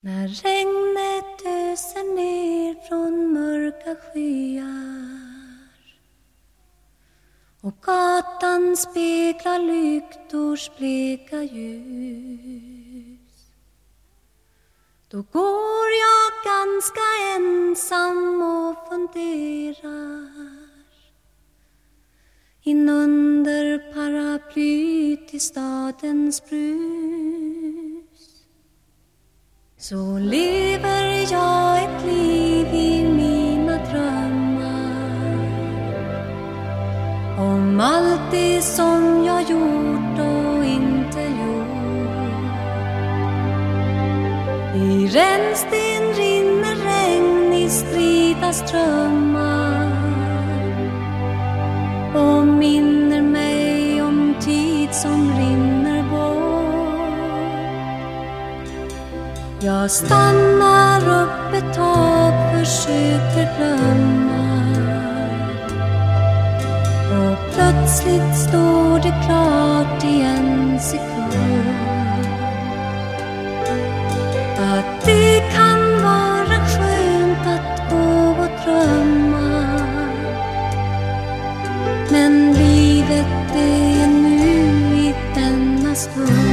När regnet öser ner från mörka skyar och gatan speglar lyktors bleka ljus då går jag ganska ensam och funderar inunder paraplyt i stadens brus så lever jag ett liv i mina drömmar. Om allt det som jag gjort och inte gjort. I rännsten rinner regn i strida strömmar Jag stannar upp ett tag, försöker glömma. Och plötsligt står det klart i en sekund att det kan vara skönt att gå och drömma. Men livet är nu i denna stund.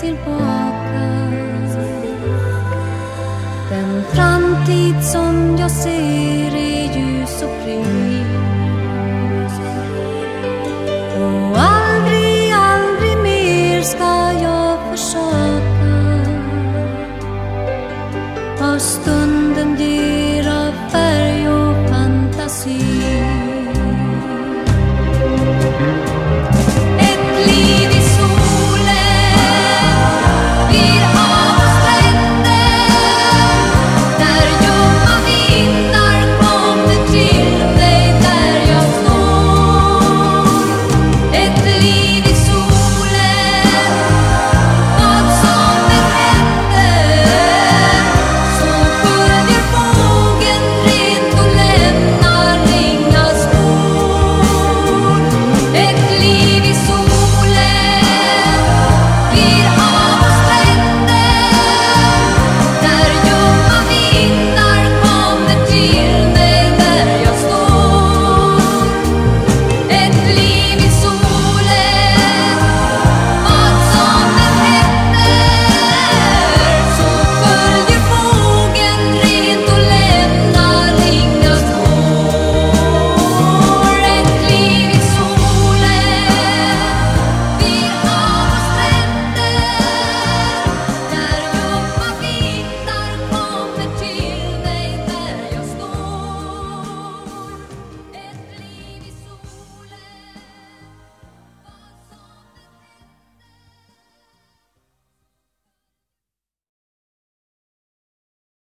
tillbaka. Den framtid som jag ser är